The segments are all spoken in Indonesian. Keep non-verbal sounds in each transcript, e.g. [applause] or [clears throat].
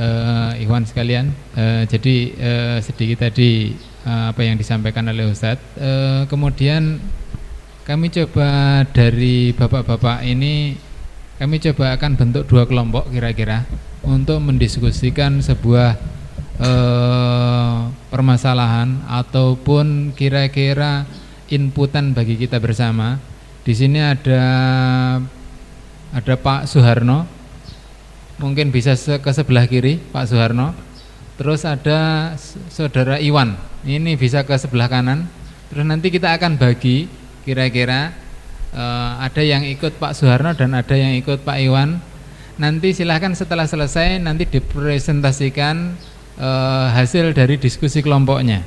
uh, Ikhwan sekalian. Uh, jadi uh, sedikit tadi uh, apa yang disampaikan oleh Ustadz. Uh, kemudian kami coba dari bapak-bapak ini kami coba akan bentuk dua kelompok kira-kira untuk mendiskusikan sebuah uh, permasalahan ataupun kira-kira inputan bagi kita bersama. Di sini ada ada Pak Suharno mungkin bisa ke sebelah kiri Pak Soeharno. Terus ada saudara Iwan. Ini bisa ke sebelah kanan. Terus nanti kita akan bagi kira-kira uh, ada yang ikut Pak Soeharno dan ada yang ikut Pak Iwan. Nanti silahkan setelah selesai nanti dipresentasikan uh, hasil dari diskusi kelompoknya.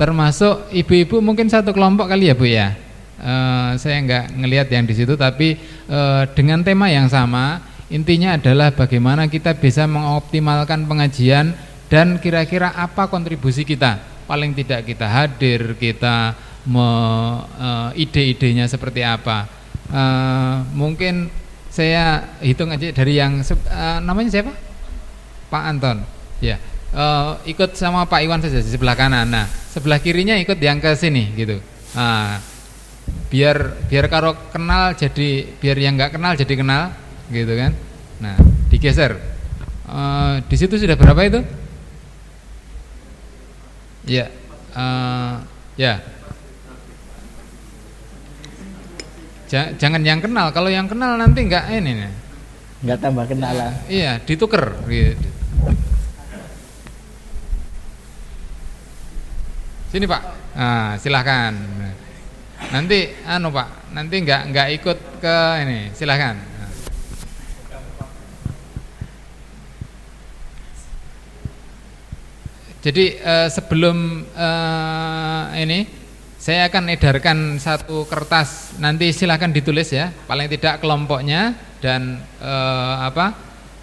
Termasuk ibu-ibu mungkin satu kelompok kali ya Bu ya? Uh, saya nggak ngelihat yang di situ tapi dengan tema yang sama Intinya adalah bagaimana kita bisa mengoptimalkan pengajian dan kira-kira apa kontribusi kita. Paling tidak kita hadir, kita uh, ide-idenya seperti apa. Uh, mungkin saya hitung aja dari yang uh, namanya siapa? Pak Anton. Ya. Uh, ikut sama Pak Iwan saja di sebelah kanan. Nah, sebelah kirinya ikut yang ke sini gitu. Nah, biar biar karo kenal jadi biar yang nggak kenal jadi kenal gitu kan. Nah, digeser. Uh, di situ sudah berapa itu? Ya, uh, ya. jangan yang kenal. Kalau yang kenal nanti enggak ini nih. Enggak tambah kenalan. Iya, dituker gitu. Sini Pak. Nah, silahkan. Nanti anu Pak, nanti enggak enggak ikut ke ini. Silahkan. Jadi uh, sebelum uh, ini saya akan edarkan satu kertas nanti silahkan ditulis ya paling tidak kelompoknya dan uh, apa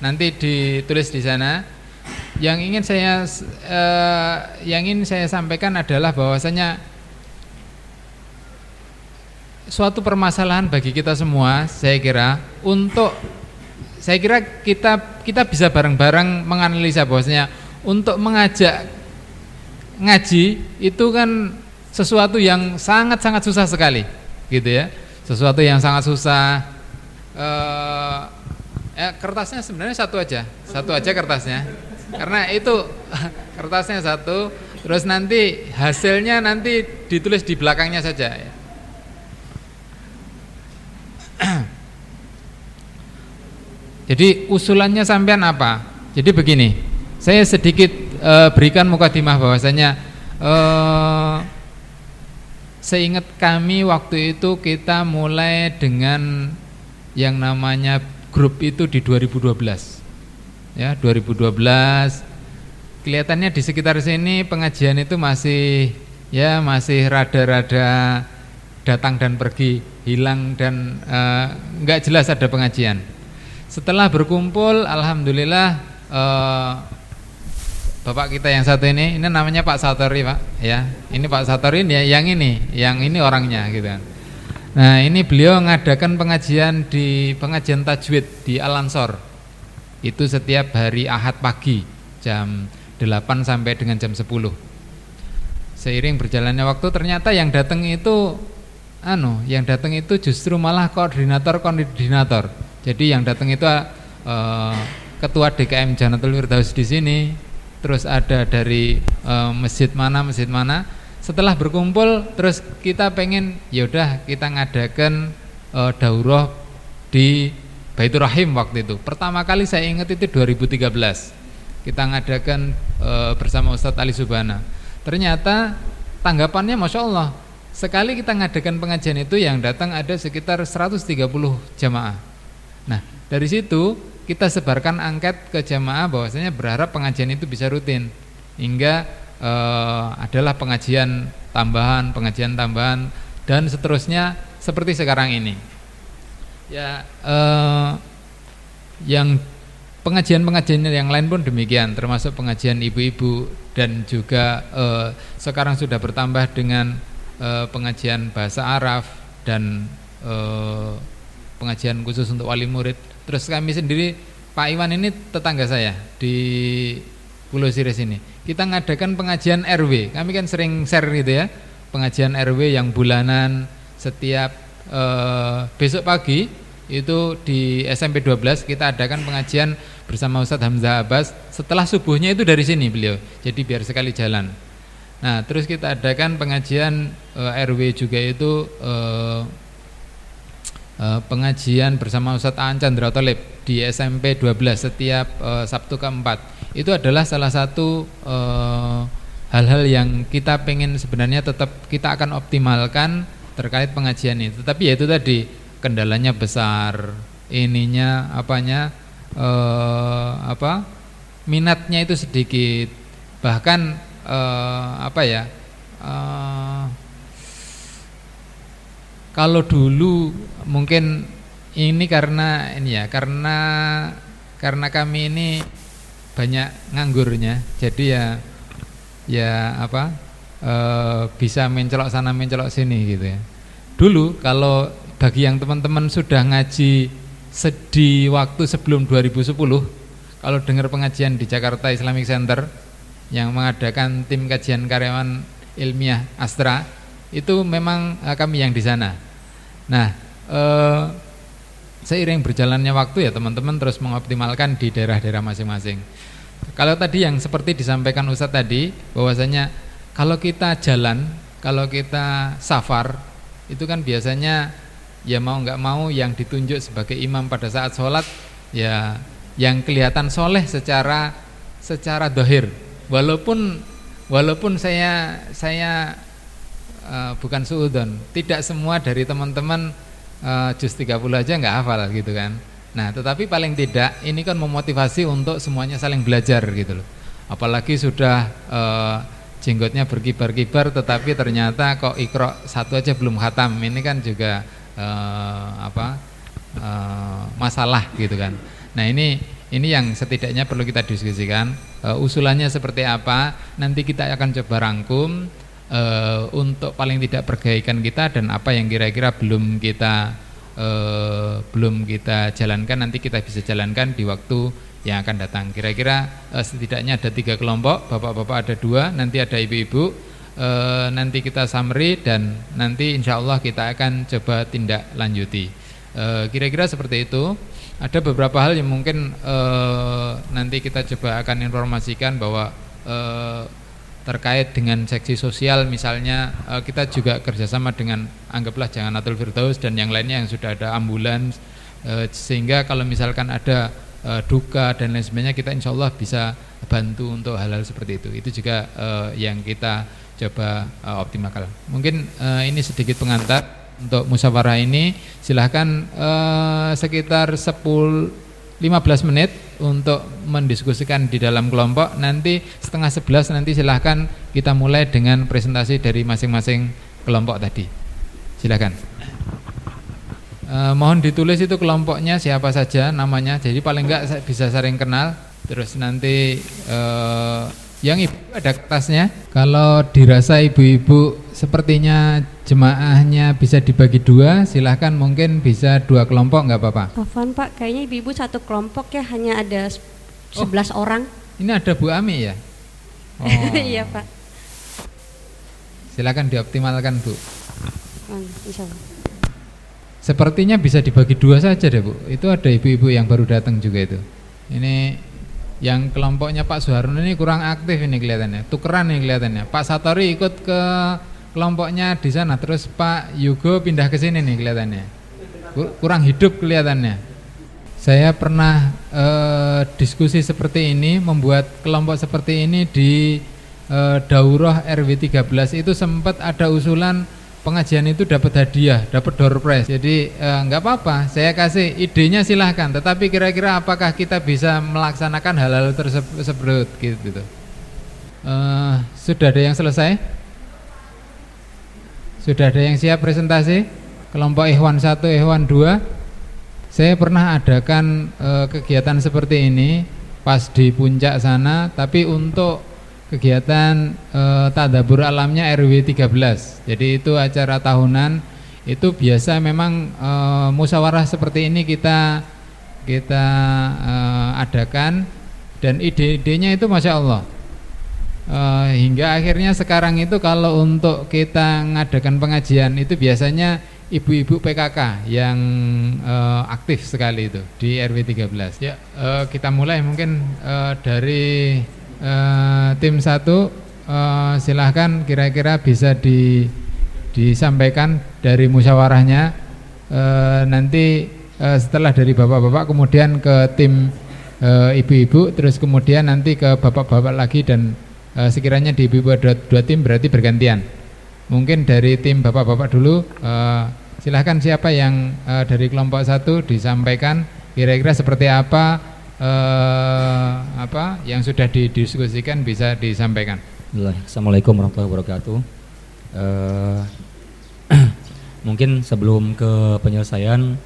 nanti ditulis di sana. Yang ingin saya uh, yang ingin saya sampaikan adalah bahwasanya suatu permasalahan bagi kita semua saya kira untuk saya kira kita kita bisa bareng-bareng menganalisa bahwasanya untuk mengajak ngaji itu kan sesuatu yang sangat-sangat susah sekali, gitu ya. Sesuatu yang sangat susah. Eh, eh, kertasnya sebenarnya satu aja, satu aja kertasnya. Karena itu [laughs] kertasnya satu, terus nanti hasilnya nanti ditulis di belakangnya saja. Ya. [clears throat] Jadi usulannya sampean apa? Jadi begini, saya sedikit e, berikan mukadimah bahwasanya e, seingat kami waktu itu kita mulai dengan yang namanya grup itu di 2012. Ya, 2012 kelihatannya di sekitar sini pengajian itu masih ya masih rada-rada datang dan pergi, hilang dan enggak jelas ada pengajian. Setelah berkumpul alhamdulillah eh, Bapak kita yang satu ini, ini namanya Pak Satori Pak, ya. Ini Pak Satori ini ya, yang ini, yang ini orangnya gitu kan. Nah ini beliau mengadakan pengajian di pengajian tajwid di Al Ansor. Itu setiap hari Ahad pagi jam 8 sampai dengan jam 10. Seiring berjalannya waktu ternyata yang datang itu anu, yang datang itu justru malah koordinator koordinator. Jadi yang datang itu uh, ketua DKM Janatul Firdaus di sini, terus ada dari e, masjid mana masjid mana. Setelah berkumpul terus kita pengen yaudah kita ngadakan e, daurah di Baitur Rahim waktu itu. Pertama kali saya ingat itu 2013 kita ngadakan e, bersama Ustadz Ali Subhana. Ternyata tanggapannya Masya Allah sekali kita ngadakan pengajian itu yang datang ada sekitar 130 jamaah. Nah dari situ kita sebarkan angket ke jamaah bahwasanya berharap pengajian itu bisa rutin hingga eh, adalah pengajian tambahan, pengajian tambahan dan seterusnya seperti sekarang ini. Ya, eh, yang pengajian-pengajian yang lain pun demikian, termasuk pengajian ibu-ibu dan juga eh, sekarang sudah bertambah dengan eh, pengajian bahasa Arab dan eh, pengajian khusus untuk wali murid Terus kami sendiri Pak Iwan ini tetangga saya di Pulau Siris ini. Kita ngadakan pengajian RW. Kami kan sering share gitu ya, pengajian RW yang bulanan setiap eh, besok pagi itu di SMP 12 kita adakan pengajian bersama Ustadz Hamzah Abbas setelah subuhnya itu dari sini beliau jadi biar sekali jalan nah terus kita adakan pengajian e, eh, RW juga itu e, e, pengajian bersama Ustadz Aan Chandra Tolib di SMP 12 setiap e, Sabtu keempat. Itu adalah salah satu hal-hal yang kita pengen sebenarnya tetap kita akan optimalkan terkait pengajian ini. Tetapi ya itu tadi kendalanya besar ininya apanya eh, apa minatnya itu sedikit. Bahkan eh, apa ya eh, kalau dulu mungkin ini karena ini ya karena karena kami ini banyak nganggurnya. Jadi ya ya apa e, bisa mencelok sana mencelok sini gitu ya. Dulu kalau bagi yang teman-teman sudah ngaji di waktu sebelum 2010 kalau dengar pengajian di Jakarta Islamic Center yang mengadakan tim kajian karyawan ilmiah Astra itu memang eh, kami yang di sana. Nah, eh, seiring berjalannya waktu ya teman-teman terus mengoptimalkan di daerah-daerah masing-masing. Kalau tadi yang seperti disampaikan Ustadz tadi bahwasanya kalau kita jalan, kalau kita safar itu kan biasanya ya mau nggak mau yang ditunjuk sebagai imam pada saat sholat ya yang kelihatan soleh secara secara dohir walaupun walaupun saya saya uh, bukan suudon. Tidak semua dari teman-teman uh, juz 30 aja nggak hafal gitu kan. Nah tetapi paling tidak ini kan memotivasi untuk semuanya saling belajar gitu loh. Apalagi sudah uh, jenggotnya berkibar-kibar tetapi ternyata kok ikro satu aja belum khatam. Ini kan juga uh, apa uh, masalah gitu kan. Nah ini ini yang setidaknya perlu kita diskusikan. Uh, usulannya seperti apa. Nanti kita akan coba rangkum uh, untuk paling tidak pergaikan kita dan apa yang kira-kira belum kita uh, belum kita jalankan nanti kita bisa jalankan di waktu yang akan datang. Kira-kira uh, setidaknya ada tiga kelompok, bapak-bapak ada dua, nanti ada ibu-ibu e, nanti kita summary dan nanti insya Allah kita akan coba tindak lanjuti. Kira-kira seperti itu. Ada beberapa hal yang mungkin e, nanti kita coba akan informasikan bahwa e, terkait dengan seksi sosial misalnya e, kita juga kerjasama dengan anggaplah jangan Atul Firdaus dan yang lainnya yang sudah ada ambulans e, sehingga kalau misalkan ada e, duka dan lain sebagainya kita insya Allah bisa bantu untuk hal-hal seperti itu itu juga yang kita coba uh, optimalkan. Mungkin ini sedikit pengantar untuk musyawarah ini. Silahkan uh, sekitar 10 15 menit untuk mendiskusikan di dalam kelompok. Nanti setengah 11 nanti silahkan kita mulai dengan presentasi dari masing-masing kelompok tadi. Silahkan. Uh, mohon ditulis itu kelompoknya siapa saja namanya. Jadi paling enggak bisa sering kenal. Terus nanti uh, yang ibu ada kertasnya. Kalau dirasa ibu-ibu sepertinya jemaahnya bisa dibagi dua, silahkan mungkin bisa dua kelompok nggak apa-apa. Afan Pak, kayaknya ibu-ibu satu kelompok ya hanya ada 11 oh, orang. Ini ada Bu Ami ya? [laughs] Oh. iya Pak. Silakan dioptimalkan Bu. Oh, Sepertinya bisa dibagi dua saja deh Bu. Itu ada ibu-ibu yang baru datang juga itu. Ini yang kelompoknya Pak Soeharno ini kurang aktif ini kelihatannya, tukeran ini kelihatannya. Pak Satori ikut ke kelompoknya di sana, terus Pak Yugo pindah ke sini nih kelihatannya. Kurang hidup kelihatannya. Saya pernah eh, diskusi seperti ini, membuat kelompok seperti ini di eh, Daurah RW 13 itu sempat ada usulan pengajian itu dapat hadiah, dapat door prize. Jadi eh, apa-apa, saya kasih idenya silahkan. Tetapi kira-kira apakah kita bisa melaksanakan hal-hal tersebut gitu? Sudah ada yang selesai? Sudah ada yang siap presentasi? Kelompok Ikhwan 1, Ikhwan 2. Saya pernah adakan eh, kegiatan seperti ini pas di puncak sana, tapi untuk kegiatan e, tadabur alamnya RW 13. Jadi itu acara tahunan itu biasa memang e, musyawarah seperti ini kita kita uh, adakan dan ide-idenya itu masya Allah uh, hingga akhirnya sekarang itu kalau untuk kita mengadakan pengajian itu biasanya ibu-ibu PKK yang uh, aktif sekali itu di RW 13 ya uh, kita mulai mungkin uh, dari uh, tim satu. Uh, silahkan kira-kira bisa di disampaikan dari musyawarahnya. Uh, nanti uh, setelah dari bapak-bapak kemudian ke tim ibu-ibu terus kemudian nanti ke bapak-bapak lagi dan uh, sekiranya di dua, dua tim berarti bergantian. Mungkin dari tim bapak-bapak dulu, uh, silahkan siapa yang uh, dari kelompok satu disampaikan kira-kira seperti apa uh, apa yang sudah didiskusikan bisa disampaikan. Assalamualaikum warahmatullahi wabarakatuh. Uh, [clears throat] mungkin sebelum ke penyelesaian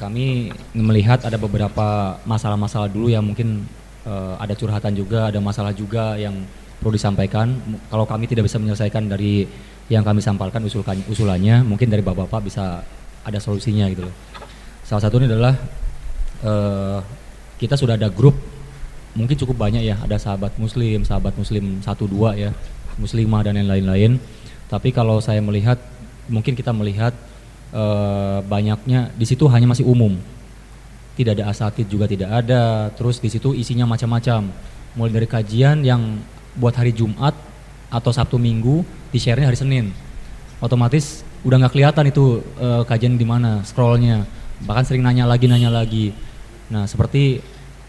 kami melihat ada beberapa masalah-masalah dulu yang mungkin uh, ada curhatan juga, ada masalah juga yang perlu disampaikan. Kalau kami tidak bisa menyelesaikan dari yang kami sampaikan usulkan usulannya, mungkin dari bapak-bapak bisa ada solusinya gitu loh. Salah satunya adalah uh, kita sudah ada grup, mungkin cukup banyak ya, ada sahabat muslim, sahabat muslim satu dua ya, muslimah dan lain-lain. Tapi kalau saya melihat, mungkin kita melihat uh, banyaknya di situ hanya masih umum, tidak ada asatid juga tidak ada. Terus di situ isinya macam-macam, mulai dari kajian yang buat hari Jumat atau Sabtu Minggu di share-nya hari Senin. Otomatis udah nggak kelihatan itu uh, kajian di mana scrollnya. Bahkan sering nanya lagi nanya lagi. Nah seperti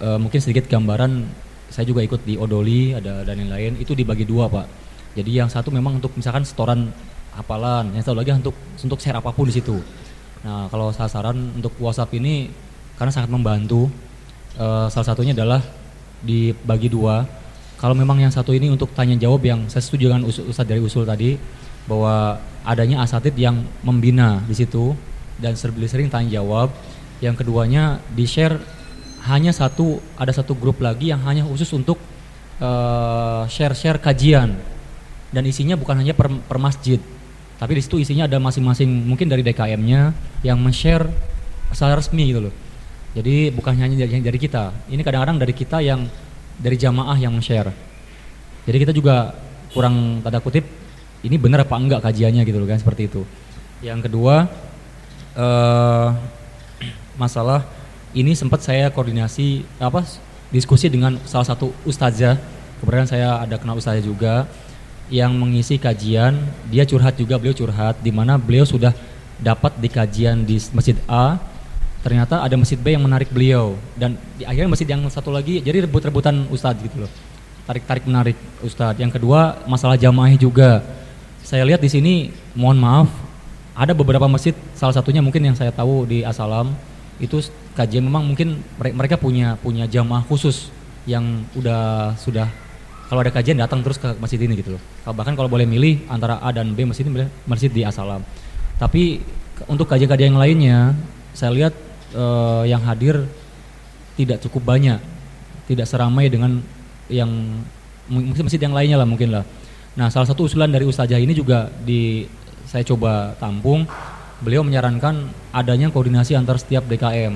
uh, mungkin sedikit gambaran saya juga ikut di Odoli ada dan lain-lain itu dibagi dua pak. Jadi yang satu memang untuk misalkan setoran hafalan, yang satu lagi untuk untuk share apa pun di situ. Nah kalau sasaran untuk WhatsApp ini karena sangat membantu. Uh, salah satunya adalah dibagi dua kalau memang yang satu ini untuk tanya jawab yang saya setuju dengan Ustadz dari usul tadi bahwa adanya asatid yang membina di situ dan sering sering tanya jawab. Yang keduanya di share hanya satu ada satu grup lagi yang hanya khusus untuk uh, share-share kajian dan isinya bukan hanya per, per masjid tapi di situ isinya ada masing-masing mungkin dari DKM-nya yang men-share secara resmi gitu loh. Jadi bukan hanya dari kita. Ini kadang-kadang dari kita yang dari jamaah yang share. Jadi kita juga kurang tanda kutip ini benar apa enggak kajiannya gitu loh kan seperti itu. Yang kedua uh, [clears throat] masalah ini sempat saya koordinasi apa diskusi dengan salah satu ustazah. Kemudian saya ada kenal ustazah juga yang mengisi kajian, dia curhat juga beliau curhat di mana beliau sudah dapat di kajian di Masjid A ternyata ada masjid B yang menarik beliau. Dan di akhirnya masjid yang satu lagi jadi rebut-rebutan ustadz gitu loh. Tarik-tarik menarik ustadz. Yang kedua masalah jamaah juga. Saya lihat di sini mohon maaf ada beberapa masjid salah satunya mungkin yang saya tahu di Asalam itu kajian memang mungkin mereka punya punya jamaah khusus yang udah sudah kalau ada kajian datang terus ke masjid ini gitu loh. Bahkan kalau boleh milih antara A dan B masjid ini masjid di Asalam. Tapi untuk kajian-kajian yang lainnya saya lihat uh, yang hadir tidak cukup banyak, tidak seramai dengan yang mungkin masjid yang lainnya lah mungkin lah. Nah salah satu usulan dari Ustazah ini juga di saya coba tampung, beliau menyarankan adanya koordinasi antar setiap DKM,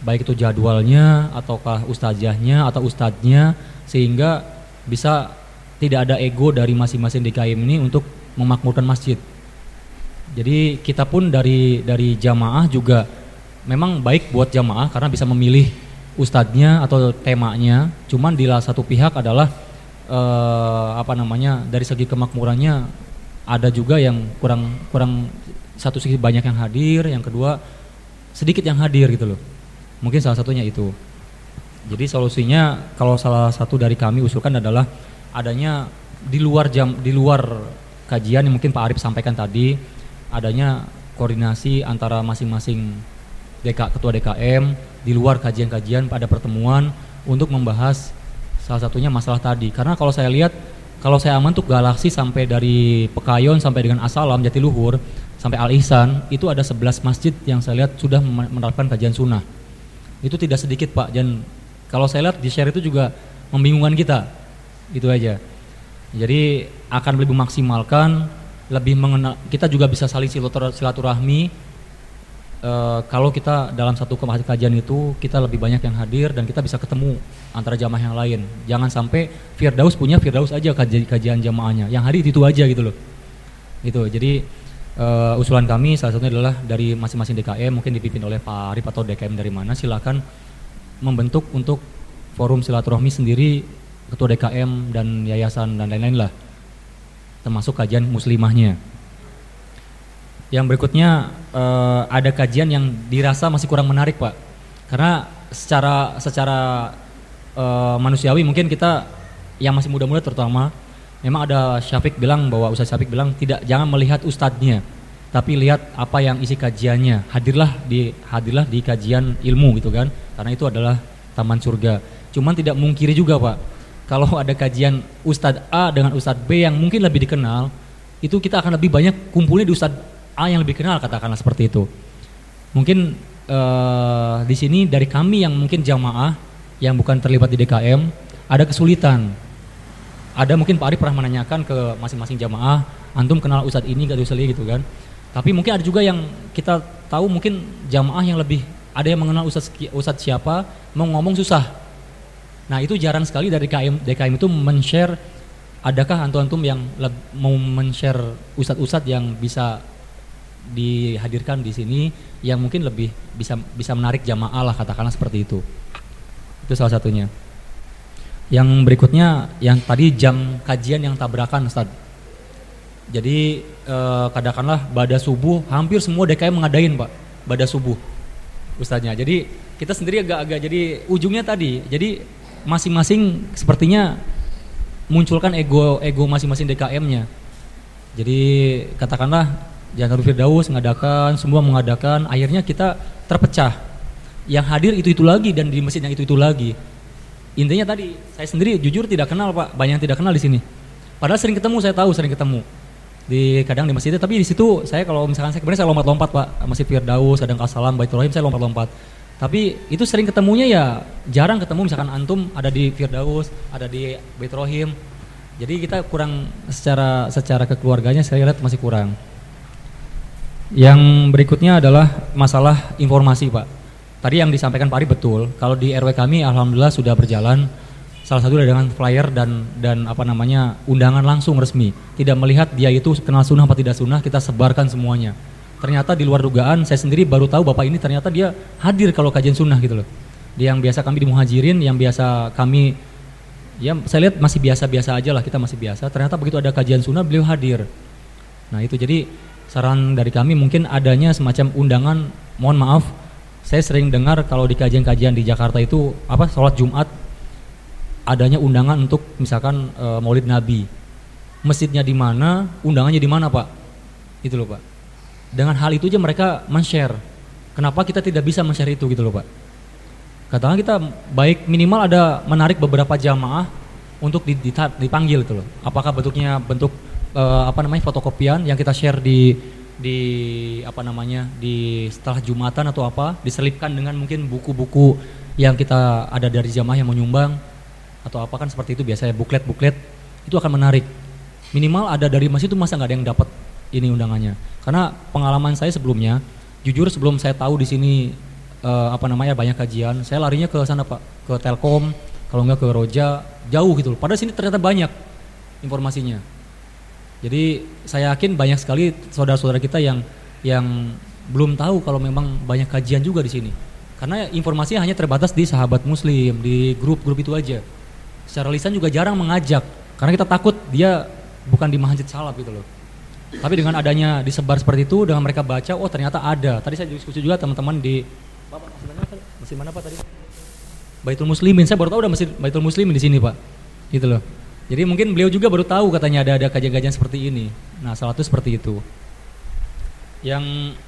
baik itu jadwalnya ataukah ustazahnya atau ustadznya sehingga bisa tidak ada ego dari masing-masing DKM ini untuk memakmurkan masjid. Jadi kita pun dari dari jamaah juga memang baik buat jamaah karena bisa memilih ustadznya atau temanya. Cuman di satu pihak adalah eh, apa namanya dari segi kemakmurannya ada juga yang kurang kurang satu segi banyak yang hadir, yang kedua sedikit yang hadir gitu loh. Mungkin salah satunya itu. Jadi solusinya kalau salah satu dari kami usulkan adalah adanya di luar jam di luar kajian yang mungkin Pak Arif sampaikan tadi adanya koordinasi antara masing-masing DK, ketua DKM di luar kajian-kajian pada pertemuan untuk membahas salah satunya masalah tadi. Karena kalau saya lihat kalau saya aman tuh galaksi sampai dari Pekayon sampai dengan Asalam Jatiluhur sampai Al Ihsan itu ada 11 masjid yang saya lihat sudah menerapkan kajian sunnah. Itu tidak sedikit Pak dan kalau saya lihat di share itu juga membingungkan kita. Itu aja. Jadi akan lebih memaksimalkan, lebih mengenal kita juga bisa saling silaturahmi eh, kalau kita dalam satu kajian itu kita lebih banyak yang hadir dan kita bisa ketemu antara jamaah yang lain. Jangan sampai Firdaus punya Firdaus aja kajian, kajian jamaahnya. Yang hadir itu aja gitu loh. Gitu. Jadi eh, usulan kami salah satunya adalah dari masing-masing DKM mungkin dipimpin oleh Pak Arif atau DKM dari mana silakan membentuk untuk forum silaturahmi sendiri ketua DKM dan yayasan dan lain-lain lah termasuk kajian muslimahnya. Yang berikutnya eh, ada kajian yang dirasa masih kurang menarik pak, karena secara secara eh, manusiawi mungkin kita yang masih muda-muda terutama, memang ada Syafiq bilang bahwa Ustaz Syafiq bilang tidak jangan melihat ustadznya, tapi lihat apa yang isi kajiannya. Hadirlah di hadirlah di kajian ilmu gitu kan, karena itu adalah taman surga. Cuman tidak mungkiri juga pak, kalau ada kajian Ustadz A dengan Ustadz B yang mungkin lebih dikenal, itu kita akan lebih banyak kumpulnya di Ustadz A yang lebih kenal katakanlah seperti itu. Mungkin eh, di sini dari kami yang mungkin jamaah yang bukan terlibat di DKM ada kesulitan. Ada mungkin Pak Arif pernah menanyakan ke masing-masing jamaah, antum kenal Ustadz ini gak Ustadz gitu kan. Tapi mungkin ada juga yang kita tahu mungkin jamaah yang lebih ada yang mengenal Ustadz, Ustadz siapa, mau ngomong susah. Nah itu jarang sekali dari DKM, DKM itu men-share adakah antum-antum yang mau men-share ustadz-ustadz yang bisa dihadirkan di sini yang mungkin lebih bisa bisa menarik jamaah lah katakanlah seperti itu. Itu salah satunya. Yang berikutnya yang tadi jam kajian yang tabrakan Ustaz. Jadi eh, katakanlah pada subuh hampir semua DKM mengadain Pak pada subuh Ustaznya. Jadi kita sendiri agak-agak jadi ujungnya tadi. Jadi masing-masing sepertinya munculkan ego ego masing-masing DKM-nya. Jadi katakanlah Jangan Firdaus mengadakan, semua mengadakan, akhirnya kita terpecah. Yang hadir itu-itu lagi dan di masjid yang itu-itu lagi. Intinya tadi, saya sendiri jujur tidak kenal Pak, banyak yang tidak kenal di sini. Padahal sering ketemu, saya tahu sering ketemu. Di kadang di masjid, tapi di situ saya kalau misalkan saya kemarin saya lompat-lompat Pak, Masjid Firdaus, kadang Kasalam, Baitul Rahim, saya lompat-lompat. Tapi itu sering ketemunya ya jarang ketemu misalkan antum ada di Firdaus, ada di Baitul Rahim. Jadi kita kurang secara secara kekeluarganya saya lihat masih kurang. Yang berikutnya adalah masalah informasi Pak. Tadi yang disampaikan Pak Ari betul. Kalau di RW kami alhamdulillah sudah berjalan. Salah satu dengan flyer dan dan apa namanya undangan langsung resmi. Tidak melihat dia itu kenal sunnah apa tidak sunnah kita sebarkan semuanya. Ternyata di luar dugaan saya sendiri baru tahu bapak ini ternyata dia hadir kalau kajian sunnah gitu loh. Dia yang biasa kami di muhajirin, yang biasa kami ya saya lihat masih biasa-biasa aja lah kita masih biasa. Ternyata begitu ada kajian sunnah beliau hadir. Nah itu jadi saran dari kami mungkin adanya semacam undangan. Mohon maaf saya sering dengar kalau di kajian-kajian di Jakarta itu apa sholat Jumat adanya undangan untuk misalkan e, Maulid Nabi. Masjidnya di mana undangannya di mana Pak? Itu loh Pak. Dengan hal itu aja mereka men-share. Kenapa kita tidak bisa men-share itu gitu loh Pak? Katakan kita baik minimal ada menarik beberapa jamaah untuk dipanggil gitu loh. Apakah bentuknya bentuk uh, apa namanya fotokopian yang kita share di di apa namanya di setelah jumatan atau apa diselipkan dengan mungkin buku-buku yang kita ada dari jamaah yang menyumbang atau apa kan seperti itu biasanya buklet-buklet itu akan menarik. Minimal ada dari masjid itu masa nggak ada yang dapat ini undangannya. Karena pengalaman saya sebelumnya jujur sebelum saya tahu di sini uh, apa namanya banyak kajian saya larinya ke sana pak ke Telkom kalau nggak ke Roja jauh gitu padahal sini ternyata banyak informasinya jadi saya yakin banyak sekali saudara-saudara kita yang yang belum tahu kalau memang banyak kajian juga di sini. Karena informasinya hanya terbatas di sahabat muslim, di grup-grup itu aja. Secara lisan juga jarang mengajak karena kita takut dia bukan di masjid salaf gitu loh. Tapi dengan adanya disebar seperti itu, dengan mereka baca, oh ternyata ada. Tadi saya diskusi juga teman-teman di Bapak masjid mana, masjid mana Pak tadi? Baitul Muslimin. Saya baru tahu ada masjid Baitul Muslimin di sini Pak. Gitu loh. Jadi mungkin beliau juga baru tahu katanya ada ada kajian-kajian seperti ini. Nah, salah satu seperti itu. Yang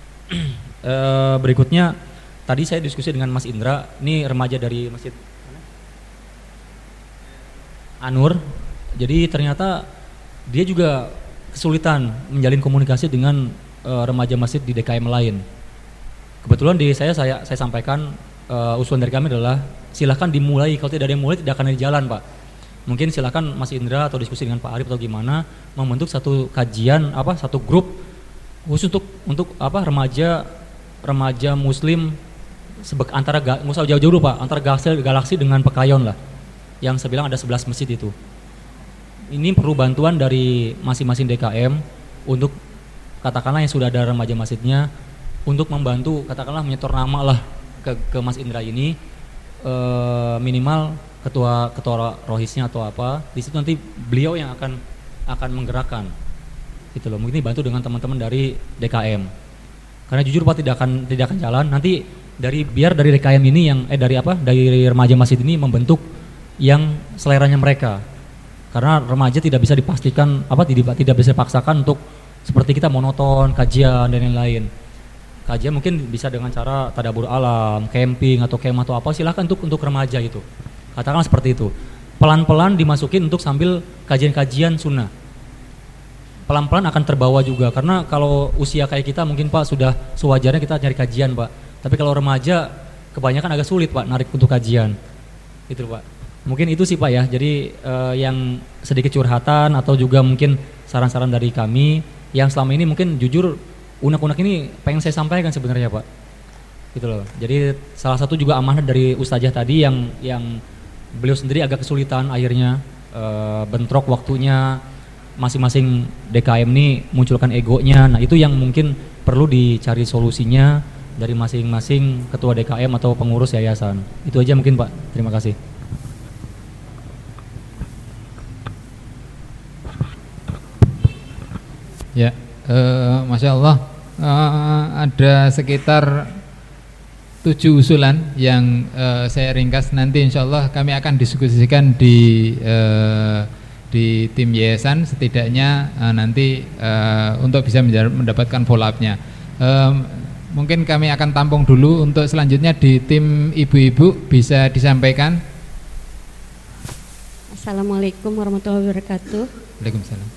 e, [clears throat] berikutnya tadi saya diskusi dengan Mas Indra, ini remaja dari Masjid Anur. Jadi ternyata dia juga kesulitan menjalin komunikasi dengan e, remaja masjid di DKM lain. Kebetulan di saya saya saya sampaikan e, usulan dari kami adalah silahkan dimulai kalau tidak ada yang mulai tidak akan ada jalan, Pak mungkin silakan Mas Indra atau diskusi dengan Pak Arif atau gimana membentuk satu kajian apa satu grup khusus untuk untuk apa remaja remaja muslim sebek antara ga- nggak usah jauh-jauh Pak, antara galaksi, galaksi dengan Pekayon lah. Yang saya bilang ada 11 masjid itu. Ini perlu bantuan dari masing-masing DKM untuk katakanlah yang sudah ada remaja masjidnya untuk membantu katakanlah menyetor nama lah ke, ke Mas Indra ini eh, minimal ketua ketua rohisnya atau apa di situ nanti beliau yang akan akan menggerakkan gitu loh. Mungkin dibantu dengan teman-teman dari DKM karena jujur pak tidak akan tidak akan jalan. Nanti dari biar dari DKM ini yang eh dari apa dari remaja masjid ini membentuk yang seleranya mereka. Karena remaja tidak bisa dipastikan apa tidak tidak bisa dipaksakan untuk seperti kita monoton kajian dan lain-lain. Kajian mungkin bisa dengan cara tadabur alam camping atau kemah atau apa silahkan untuk untuk remaja itu katakanlah seperti itu pelan-pelan dimasukin untuk sambil kajian-kajian sunnah pelan-pelan akan terbawa juga karena kalau usia kayak kita mungkin Pak sudah sewajarnya kita nyari kajian Pak. Tapi kalau remaja kebanyakan agak sulit Pak narik untuk kajian. Itu Pak. Mungkin itu sih Pak ya. Jadi eh, yang sedikit curhatan atau juga mungkin saran-saran dari kami yang selama ini mungkin jujur unek-unek ini pengen saya sampaikan sebenarnya Pak. Gitu loh. Jadi salah satu juga amanah dari ustazah tadi yang yang beliau sendiri agak kesulitan akhirnya eh, bentrok waktunya masing-masing DKM ini munculkan egonya. Nah, itu yang mungkin perlu dicari solusinya dari masing-masing ketua DKM atau pengurus yayasan. Itu aja mungkin, Pak. Terima kasih. Ya, eh, masya Allah eh, ada sekitar tujuh usulan yang eh, saya ringkas nanti insya Allah kami akan diskusikan di eh, di tim yayasan setidaknya eh, nanti eh, untuk bisa mendapatkan follow up-nya. Eh, mungkin kami akan tampung dulu untuk selanjutnya di tim ibu-ibu bisa disampaikan. Assalamualaikum warahmatullahi wabarakatuh. Waalaikumsalam.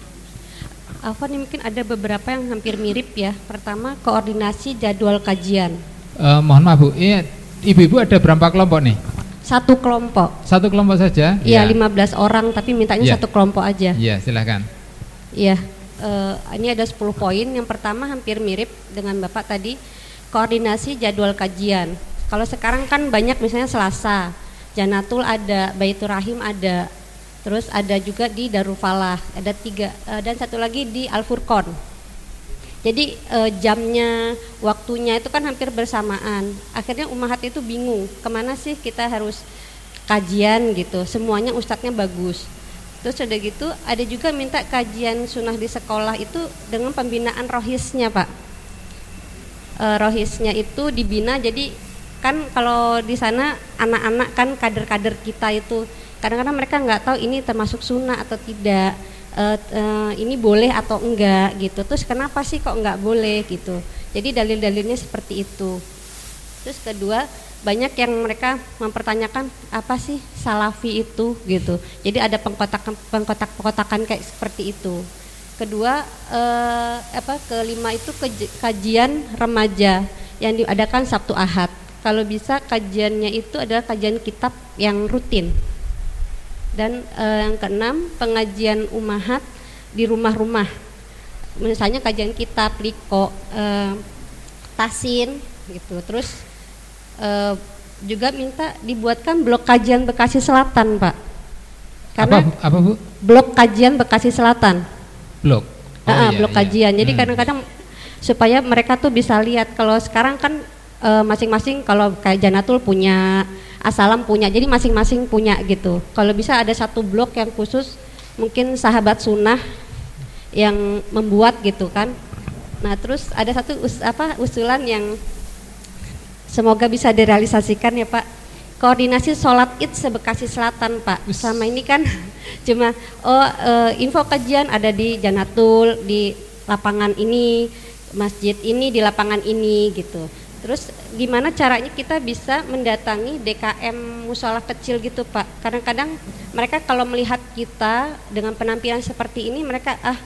Afwan ini mungkin ada beberapa yang hampir mirip ya. Pertama koordinasi jadwal kajian. Eh, mohon maaf Bu, ini ibu-ibu ada berapa kelompok nih? Satu kelompok. Satu kelompok saja? Iya, Ya. 15 orang tapi mintanya Ya. satu kelompok aja. Iya, silahkan. Iya. eh, ini ada 10 poin. Yang pertama hampir mirip dengan Bapak tadi koordinasi jadwal kajian. Kalau sekarang kan banyak misalnya Selasa, Janatul ada, Baitur Rahim ada, terus ada juga di Darul Falah, ada tiga eh, dan satu lagi di Al Furqon. Jadi eh, jamnya, waktunya itu kan hampir bersamaan. Akhirnya umahat itu bingung, ke mana sih kita harus kajian gitu. Semuanya ustadznya bagus. Terus udah gitu ada juga minta kajian sunnah di sekolah itu dengan pembinaan rohisnya pak. E, rohisnya itu dibina jadi kan kalau di sana anak-anak kan kader-kader kita itu kadang-kadang mereka nggak tahu ini termasuk sunnah atau tidak Eh, eh, ini boleh atau enggak gitu. Terus kenapa sih kok nggak boleh gitu? Jadi dalil-dalilnya seperti itu. Terus kedua banyak yang mereka mempertanyakan apa sih salafi itu gitu. Jadi ada pengkotakan pengkotak pengkotakan kayak seperti itu. Kedua eh, apa kelima itu kej- kajian remaja yang diadakan Sabtu Ahad. Kalau bisa kajiannya itu adalah kajian kitab yang rutin dan eh, yang keenam pengajian umahat di rumah-rumah misalnya kajian kitab liko eh, tasin gitu terus eh, juga minta dibuatkan blok kajian Bekasi Selatan pak karena apa apa Bu? blok kajian Bekasi Selatan Blok. Oh, Ah, ah, iya, blok iya. kajian jadi Hmm. kadang-kadang supaya mereka tuh bisa lihat kalau sekarang kan masing-masing kalau kayak Janatul punya Asalam punya. Jadi masing-masing punya gitu. Kalau bisa ada satu blok yang khusus mungkin sahabat sunnah yang membuat gitu kan. Nah terus ada satu us- apa usulan yang semoga bisa direalisasikan ya Pak. Koordinasi sholat id sebekasi selatan Pak. Sama ini kan [laughs] cuma oh eh, info kajian ada di Janatul di lapangan ini masjid ini di lapangan ini gitu terus gimana caranya kita bisa mendatangi DKM musola kecil gitu Pak? Kadang-kadang mereka kalau melihat kita dengan penampilan seperti ini mereka ah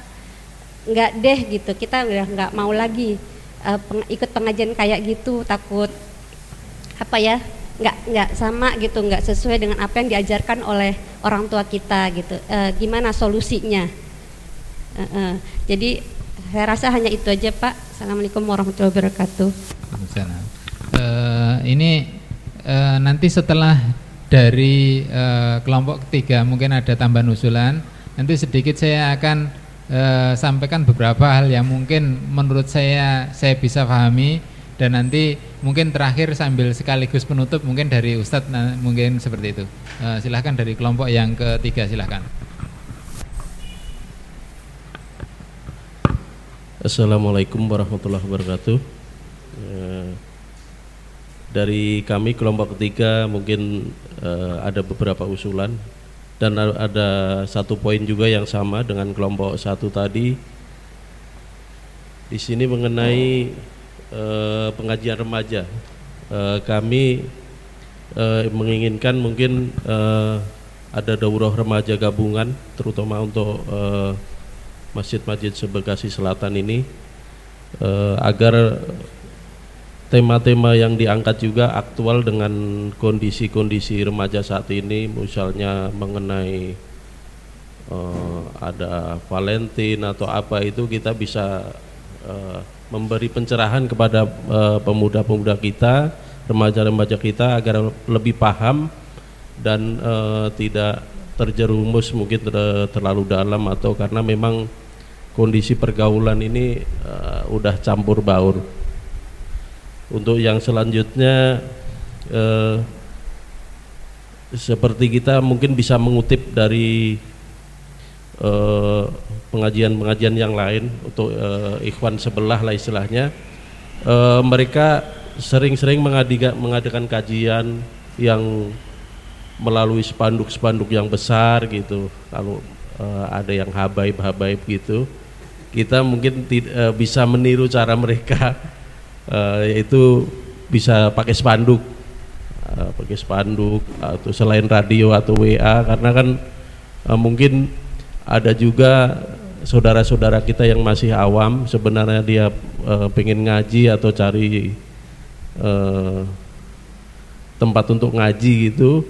nggak deh gitu. Kita udah nggak mau lagi eh, peng- ikut pengajian kayak gitu takut apa ya nggak nggak sama gitu nggak sesuai dengan apa yang diajarkan oleh orang tua kita gitu. Eh, gimana solusinya? Eh, eh, jadi Saya rasa hanya itu aja Pak. Assalamualaikum warahmatullahi wabarakatuh. Uh, ini uh, nanti setelah dari uh, kelompok ketiga mungkin ada tambahan usulan. Nanti sedikit saya akan uh, sampaikan beberapa hal yang mungkin menurut saya saya bisa pahami dan nanti mungkin terakhir sambil sekaligus penutup mungkin dari Ustadz nah, mungkin seperti itu uh, silahkan dari kelompok yang ketiga silahkan Assalamualaikum warahmatullahi wabarakatuh uh, dari kami kelompok ketiga mungkin uh, ada beberapa usulan dan ada satu poin juga yang sama dengan kelompok satu tadi di sini mengenai eh, pengajian remaja. Eh, kami eh, menginginkan mungkin eh, ada daurah remaja gabungan, terutama untuk eh, masjid-masjid sebekasi selatan ini, eh, agar tema-tema yang diangkat juga aktual dengan kondisi-kondisi remaja saat ini, misalnya mengenai uh, ada Valentine atau apa itu kita bisa uh, memberi pencerahan kepada eh, pemuda-pemuda kita, remaja-remaja kita agar lebih paham dan uh, tidak terjerumus mungkin ter terlalu dalam atau karena memang kondisi pergaulan ini uh, udah campur baur. Untuk yang selanjutnya uh, seperti kita mungkin bisa mengutip dari pengajian-pengajian yang lain untuk uh, ikhwan sebelah lah istilahnya uh, mereka sering-sering mengadakan kajian yang melalui spanduk-spanduk yang besar gitu. Kalau uh, ada yang habaib-habaib gitu kita mungkin uh, bisa meniru cara mereka uh, [laughs] yaitu bisa pakai spanduk. Uh, pakai spanduk atau selain radio atau WA karena kan uh, mungkin ada juga saudara-saudara kita yang masih awam sebenarnya dia uh, pengen ngaji atau cari uh, tempat untuk ngaji gitu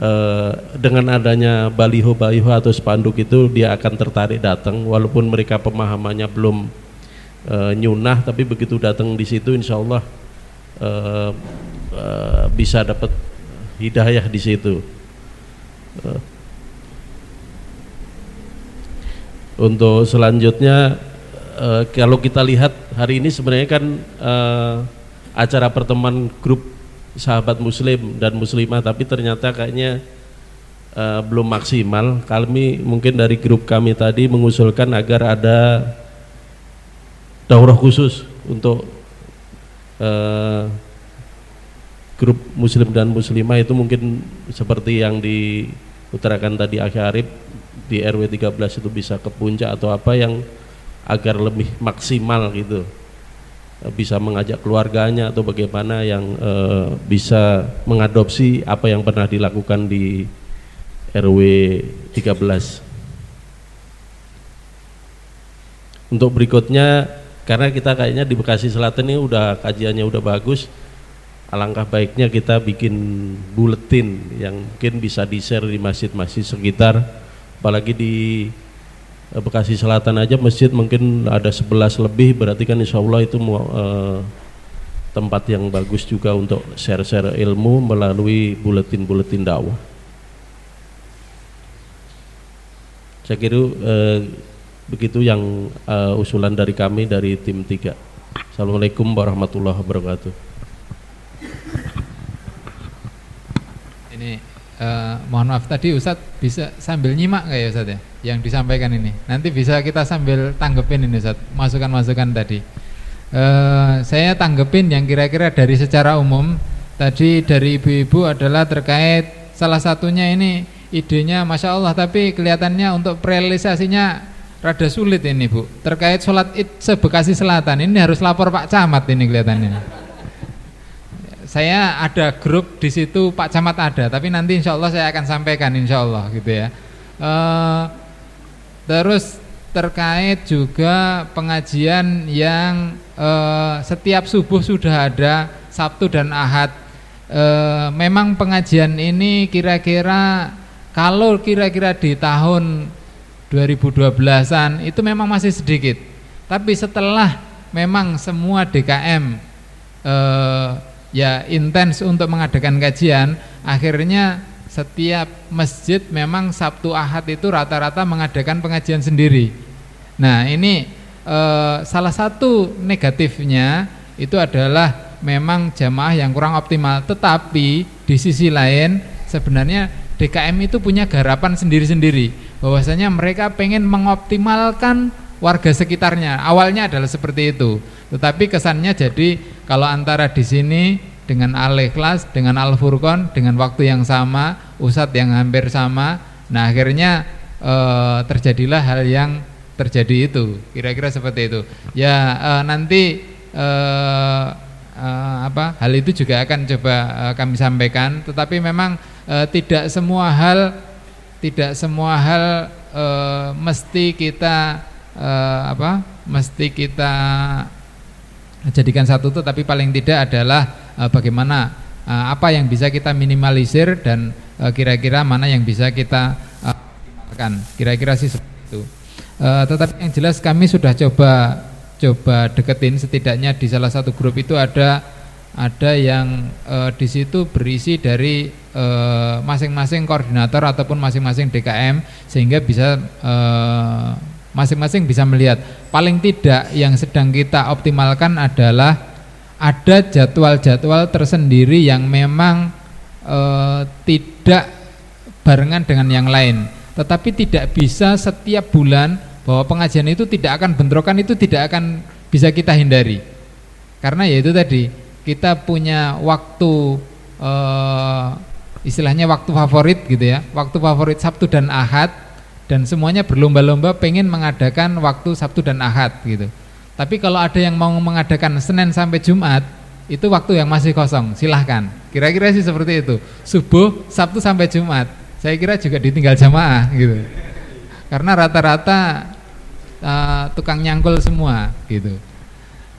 uh, dengan adanya baliho-baliho atau spanduk itu dia akan tertarik datang walaupun mereka pemahamannya belum uh, nyunah tapi begitu datang di situ insya Allah uh, bisa dapat hidayah di situ. Uh, Untuk selanjutnya uh, kalau kita lihat hari ini sebenarnya kan uh, acara pertemuan grup sahabat muslim dan muslimah tapi ternyata kayaknya uh, belum maksimal. Kami mungkin dari grup kami tadi mengusulkan agar ada daurah khusus untuk uh, grup muslim dan muslimah itu mungkin seperti yang diutarakan tadi Akhir Arif di RW 13 itu bisa ke puncak atau apa yang agar lebih maksimal gitu bisa mengajak keluarganya atau bagaimana yang e, bisa mengadopsi apa yang pernah dilakukan di RW 13 untuk berikutnya karena kita kayaknya di Bekasi Selatan ini udah kajiannya udah bagus alangkah baiknya kita bikin buletin yang mungkin bisa di-share di masjid-masjid sekitar apalagi di Bekasi Selatan aja masjid mungkin ada 11 lebih berarti kan insya Allah itu uh, tempat yang bagus juga untuk share-share ilmu melalui buletin-buletin dakwah. Saya kira uh, begitu yang uh, usulan dari kami dari tim 3. Assalamualaikum warahmatullahi wabarakatuh. Ini Uh, mohon maaf tadi Ustadz bisa sambil nyimak nggak ya Ustadz ya yang disampaikan ini. Nanti bisa kita sambil tanggepin ini Ustadz masukan-masukan tadi. Uh, saya tanggepin yang kira-kira dari secara umum. Tadi dari ibu-ibu adalah terkait salah satunya ini idenya Masya Allah tapi kelihatannya untuk realisasinya rada sulit ini Bu. Terkait sholat id sebekasi selatan. Ini harus lapor Pak Camat ini kelihatannya. Saya ada grup di situ Pak Camat ada, tapi nanti insya Allah saya akan sampaikan insya Allah gitu ya. E, terus terkait juga pengajian yang e, setiap subuh sudah ada Sabtu dan Ahad. E, memang pengajian ini kira-kira kalau kira-kira di tahun 2012-an itu memang masih sedikit. Tapi setelah memang semua DKM eh, ya intens untuk mengadakan kajian, akhirnya setiap masjid memang Sabtu Ahad itu rata-rata mengadakan pengajian sendiri. Nah ini eh, salah satu negatifnya itu adalah memang jamaah yang kurang optimal. Tetapi di sisi lain sebenarnya DKM itu punya garapan sendiri-sendiri bahwasanya mereka pengen mengoptimalkan warga sekitarnya. Awalnya adalah seperti itu. Tetapi kesannya jadi kalau antara di sini dengan Al-Ikhlas, dengan Al-Furqan, dengan waktu yang sama, usat yang hampir sama, nah akhirnya e, terjadilah hal yang terjadi itu. Kira-kira seperti itu. Ya e, nanti e, e, apa? Hal itu juga akan coba e, kami sampaikan, tetapi memang e, tidak semua hal tidak semua hal e, mesti kita uh, apa mesti kita jadikan satu itu tapi paling tidak adalah bagaimana uh, apa yang bisa kita minimalisir dan kira-kira uh, mana yang bisa kita uh, kira-kira sih seperti itu. Tetapi yang jelas kami sudah coba coba deketin. Setidaknya di salah satu grup itu ada ada yang di situ berisi dari masing-masing koordinator ataupun masing-masing DKM sehingga bisa masing-masing bisa melihat. Paling tidak yang sedang kita optimalkan adalah ada jadwal-jadwal tersendiri yang memang e, tidak barengan dengan yang lain tetapi tidak bisa setiap bulan bahwa pengajian itu tidak akan bentrokan itu tidak akan bisa kita hindari karena ya itu tadi kita punya waktu e, istilahnya waktu favorit gitu ya waktu favorit Sabtu dan Ahad dan semuanya berlomba-lomba pengen mengadakan waktu Sabtu dan Ahad gitu. Tapi kalau ada yang mau mengadakan Senin sampai Jumat, itu waktu yang masih kosong, silahkan. Kira-kira sih seperti itu. Subuh, Sabtu sampai Jumat. Saya kira juga ditinggal jamaah gitu. Karena rata-rata uh, tukang nyangkul semua gitu.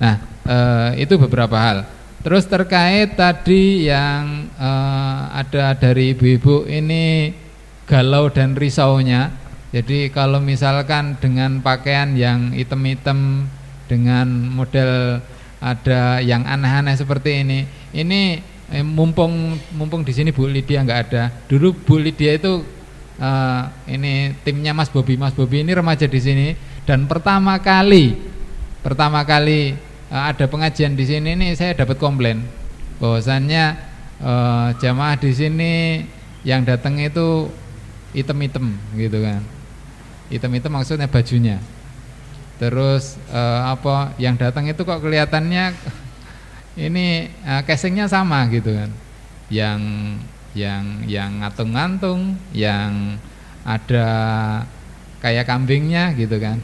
Nah, uh, itu beberapa hal. Terus terkait tadi yang uh, ada dari ibu-ibu ini galau dan risaunya jadi kalau misalkan dengan pakaian yang item-item dengan model ada yang aneh-aneh seperti ini, ini eh, mumpung mumpung di sini Bu Lydia nggak ada. Dulu Bu Lydia itu uh, ini timnya Mas Bobi, Mas Bobi ini remaja di sini. Dan pertama kali pertama kali uh, ada pengajian di sini ini saya dapat komplain bahwasannya uh, jamaah di sini yang datang itu item-item gitu kan. Hitam itu maksudnya bajunya terus uh, apa yang datang itu kok kelihatannya [laughs] ini uh, casingnya sama gitu kan. Yang yang yang ngantung-ngantung yang ada kayak kambingnya gitu kan.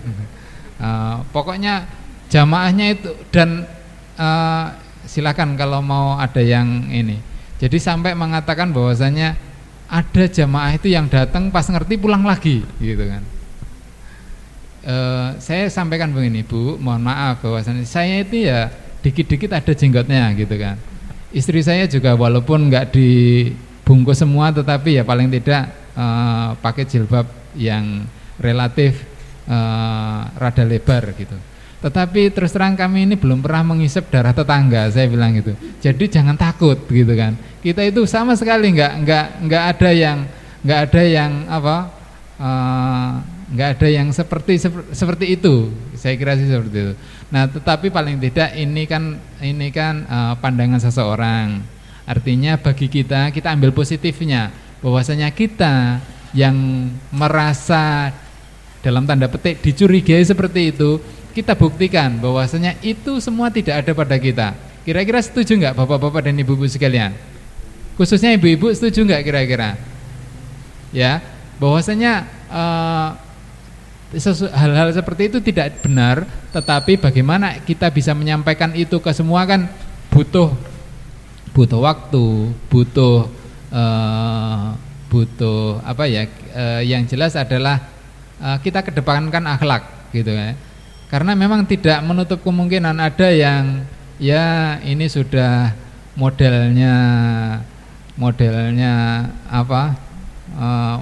Uh, [laughs] pokoknya jamaahnya itu dan uh, silakan kalau mau ada yang ini. Jadi sampai mengatakan bahwasanya ada jamaah itu yang datang pas ngerti pulang lagi gitu kan uh, saya sampaikan begini Bu, mohon maaf bahwasannya saya itu ya dikit-dikit ada jenggotnya gitu kan. Istri saya juga walaupun nggak dibungkus semua, tetapi ya paling tidak uh, pakai jilbab yang relatif uh, rada lebar gitu. Tetapi terus terang kami ini belum pernah mengisap darah tetangga, saya bilang gitu. Jadi jangan takut gitu kan. Kita itu sama sekali nggak nggak nggak ada yang nggak ada yang apa uh, nggak ada yang seperti seperti itu. Saya kira sih seperti itu. Nah tetapi paling tidak ini kan ini kan uh, pandangan seseorang. Artinya bagi kita kita ambil positifnya. Bahwasanya kita yang merasa dalam tanda petik dicurigai seperti itu kita buktikan bahwasanya itu semua tidak ada pada kita. Kira-kira setuju nggak bapak-bapak dan ibu-ibu sekalian? Khususnya ibu-ibu setuju nggak kira-kira? Ya bahwasanya uh, hal-hal seperti itu tidak benar tetapi bagaimana kita bisa menyampaikan itu ke semua kan butuh butuh waktu butuh uh, butuh apa ya uh, yang jelas adalah uh, kita kedepankan akhlak gitu ya. Karena memang tidak menutup kemungkinan ada yang ya ini sudah modelnya modelnya apa uh,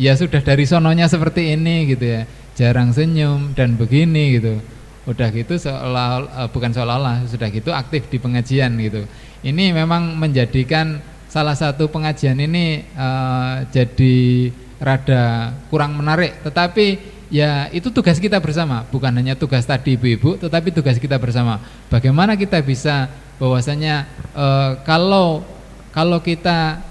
ya sudah dari sononya seperti ini gitu ya. Jarang senyum dan begini gitu. Udah gitu seolah uh, bukan seolah-olah sudah gitu aktif di pengajian gitu. Ini memang menjadikan salah satu pengajian ini uh, jadi rada kurang menarik. Tetapi ya itu tugas kita bersama. Bukan hanya tugas tadi ibu-ibu tetapi tugas kita bersama. Bagaimana kita bisa bahwasanya uh, kalau kalau kita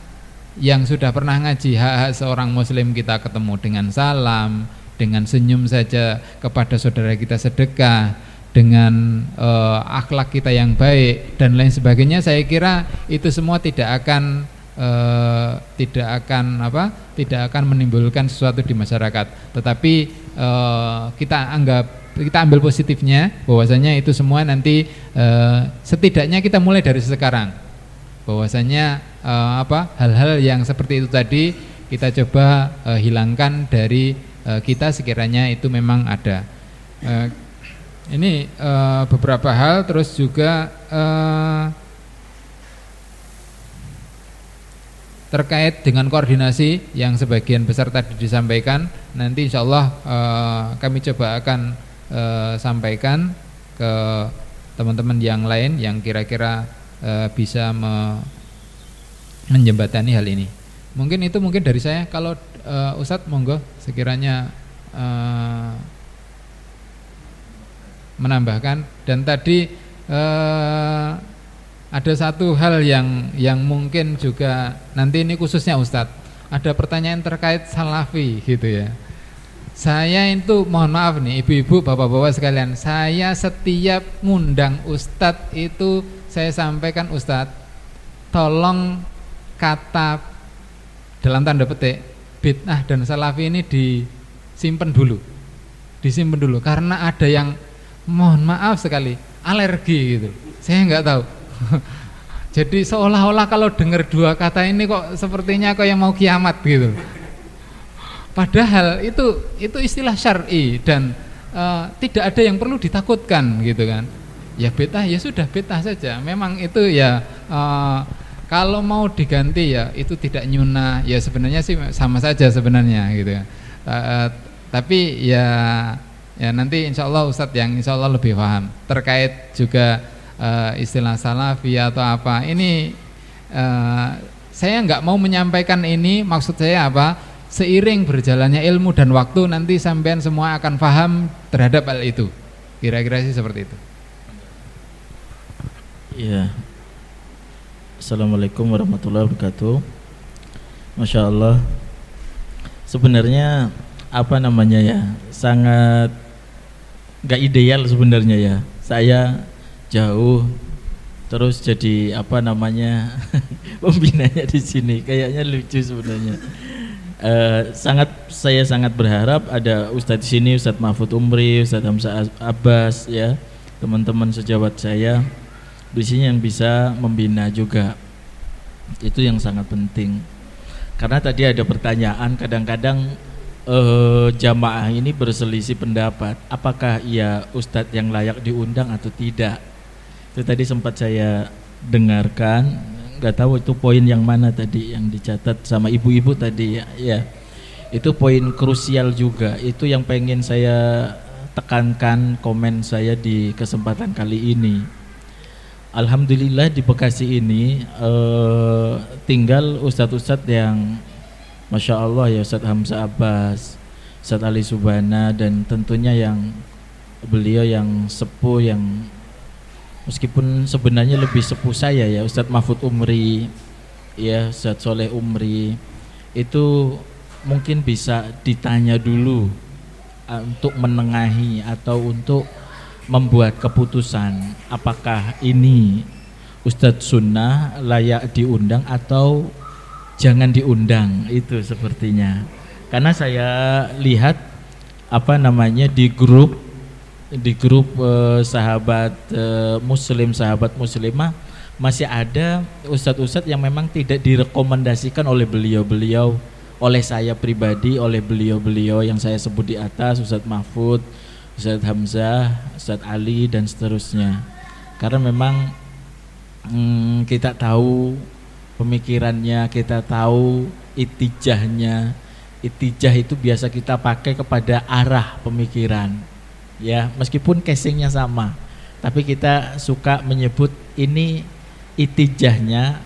yang sudah pernah ngaji hak-hak seorang muslim kita ketemu dengan salam dengan senyum saja kepada saudara kita sedekah dengan uh, akhlak kita yang baik dan lain sebagainya saya kira itu semua tidak akan uh, tidak akan apa tidak akan menimbulkan sesuatu di masyarakat. Tetapi uh, kita anggap kita ambil positifnya bahwasanya itu semua nanti setidaknya kita mulai dari sekarang bahwasanya uh, apa hal-hal yang seperti itu tadi kita coba uh, hilangkan dari uh, kita sekiranya itu memang ada. Uh, ini uh, beberapa hal terus juga uh, terkait dengan koordinasi yang sebagian besar tadi disampaikan nanti insya Allah uh, kami coba akan uh, sampaikan ke teman-teman yang lain yang kira-kira uh, bisa me menjembatani hal ini. Mungkin itu mungkin dari saya. Kalau uh, Ustadz monggo sekiranya uh, menambahkan. Dan tadi eh, ada satu hal yang yang mungkin juga nanti ini khususnya Ustadz ada pertanyaan terkait salafi gitu ya saya itu mohon maaf nih ibu-ibu bapak-bapak sekalian. Saya setiap ngundang Ustadz itu saya sampaikan Ustadz tolong kata dalam tanda petik bid'ah dan salafi ini disimpan dulu. Disimpan dulu karena ada yang mohon maaf sekali alergi gitu. Saya nggak tahu. [laughs] Jadi seolah-olah kalau dengar dua kata ini kok sepertinya kok yang mau kiamat gitu padahal itu itu istilah syar'i dan uh, tidak ada yang perlu ditakutkan gitu kan ya beta ya sudah beta saja memang itu ya uh, kalau mau diganti ya itu tidak nyuna ya sebenarnya sih sama saja sebenarnya gitu ya uh, tapi ya Ya nanti insya Allah Ustadz yang insya Allah lebih paham terkait juga uh, istilah salafi atau apa. Ini uh, saya nggak mau menyampaikan ini maksud saya apa? Seiring berjalannya ilmu dan waktu nanti sampean semua akan paham terhadap hal itu. Kira-kira sih seperti itu. Iya. Assalamualaikum warahmatullahi wabarakatuh. Masya Allah. Sebenarnya apa namanya ya sangat nggak ideal sebenarnya ya saya jauh terus jadi apa namanya [laughs] pembinanya di sini kayaknya lucu sebenarnya uh, sangat saya sangat berharap ada Ustadz sini Ustadz Mahfud Umri Ustadz Hamzah Abbas ya teman-teman sejawat saya. Di sini yang bisa membina juga. Itu yang sangat penting. Karena tadi ada pertanyaan kadang-kadang uh, jamaah ini berselisih pendapat. Apakah ia ustadz yang layak diundang atau tidak? Itu tadi sempat saya dengarkan nggak tahu itu poin yang mana tadi yang dicatat sama ibu-ibu tadi ya, ya. Itu poin krusial juga. Itu yang pengen saya tekankan komen saya di kesempatan kali ini. Alhamdulillah di Bekasi ini uh, tinggal ustadz-ustadz yang Masya Allah ya Ustadz Hamzah Abbas Ustadz Ali Subana dan tentunya yang beliau yang sepuh yang meskipun sebenarnya lebih sepuh saya ya Ustadz Mahfud Umri ya Ustadz Soleh Umri itu mungkin bisa ditanya dulu uh, untuk menengahi atau untuk membuat keputusan apakah ini Ustadz Sunnah layak diundang atau jangan diundang itu sepertinya. Karena saya lihat apa namanya di grup di grup eh, sahabat eh, muslim sahabat muslimah masih ada ustadz-ustadz yang memang tidak direkomendasikan oleh beliau-beliau oleh saya pribadi oleh beliau-beliau yang saya sebut di atas Ustadz Mahfud Ustadz Hamzah Ustadz Ali dan seterusnya karena memang hmm, kita tahu pemikirannya, kita tahu itijahnya. Itijah itu biasa kita pakai kepada arah pemikiran. Ya meskipun casingnya sama tapi kita suka menyebut ini itijahnya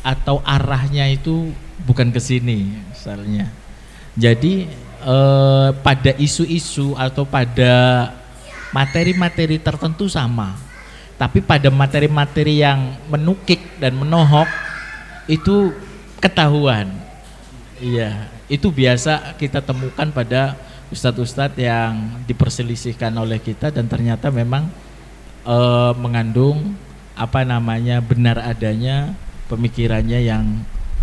atau arahnya itu bukan ke sini misalnya. Jadi eh, pada isu-isu atau pada materi-materi tertentu sama tapi pada materi-materi yang menukik dan menohok itu ketahuan. Iya itu biasa kita temukan pada ustadz-ustadz yang diperselisihkan oleh kita dan ternyata memang e, mengandung apa namanya benar adanya pemikirannya yang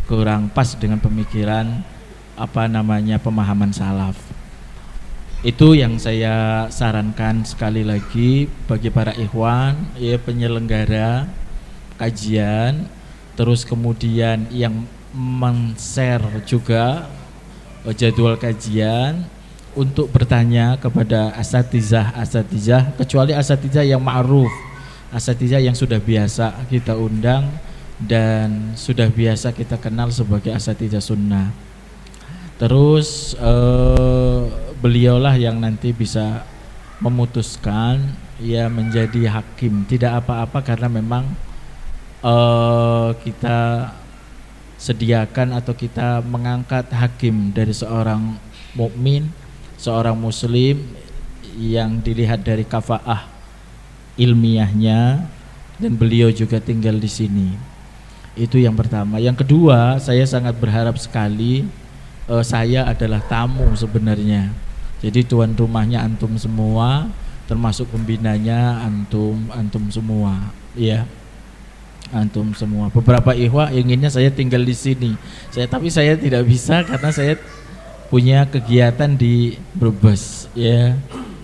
kurang pas dengan pemikiran apa namanya pemahaman salaf. Itu yang saya sarankan sekali lagi bagi para ikhwan, ya penyelenggara kajian, terus kemudian yang men-share juga jadwal kajian untuk bertanya kepada asatizah asatizah kecuali asatizah yang ma'ruf asatizah yang sudah biasa kita undang dan sudah biasa kita kenal sebagai asatizah sunnah. Terus eh, beliaulah yang nanti bisa memutuskan ya menjadi hakim. Tidak apa-apa karena memang eh, kita sediakan atau kita mengangkat hakim dari seorang mukmin, seorang muslim yang dilihat dari kafaah ilmiahnya dan beliau juga tinggal di sini. Itu yang pertama. Yang kedua, saya sangat berharap sekali uh, saya adalah tamu sebenarnya. Jadi tuan rumahnya antum semua, termasuk pembinanya antum antum semua, ya antum semua. Beberapa ikhwah inginnya saya tinggal di sini. Saya tapi saya tidak bisa karena saya punya kegiatan di Brebes ya.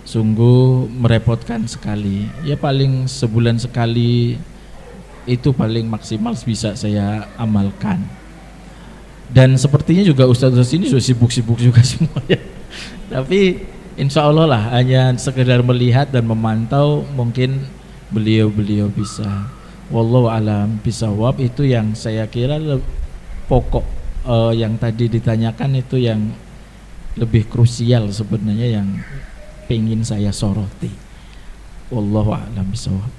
Sungguh merepotkan sekali. Ya paling sebulan sekali itu paling maksimal bisa saya amalkan. Dan sepertinya juga ustadz ini sudah sibuk-sibuk juga [laughs] semua ya. Tapi insya Allah lah hanya sekedar melihat dan memantau mungkin beliau-beliau bisa wallahu alam bisawab itu yang saya kira pokok uh, yang tadi ditanyakan itu yang lebih krusial sebenarnya yang ingin saya soroti wallahu alam bisawab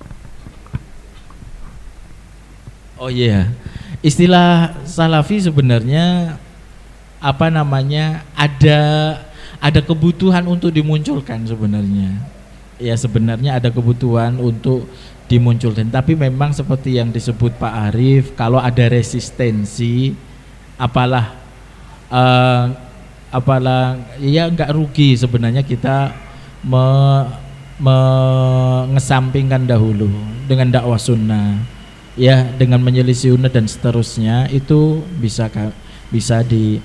oh iya yeah. istilah salafi sebenarnya apa namanya ada ada kebutuhan untuk dimunculkan sebenarnya ya sebenarnya ada kebutuhan untuk dimunculkan. Tapi memang seperti yang disebut Pak Arief, kalau ada resistensi, apalah, uh, apalah, ya nggak rugi sebenarnya kita me, mengesampingkan dahulu dengan dakwah sunnah, ya dengan menyelisih sunnah dan seterusnya itu bisa bisa di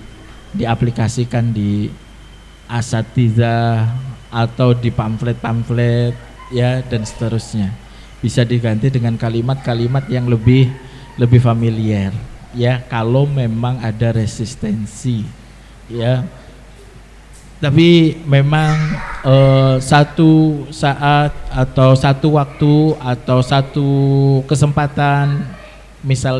diaplikasikan di asatiza atau di pamflet-pamflet ya dan seterusnya. Bisa diganti dengan kalimat-kalimat yang lebih lebih familiar. Ya kalau memang ada resistensi ya. Tapi memang uh, satu saat atau satu waktu atau satu kesempatan misal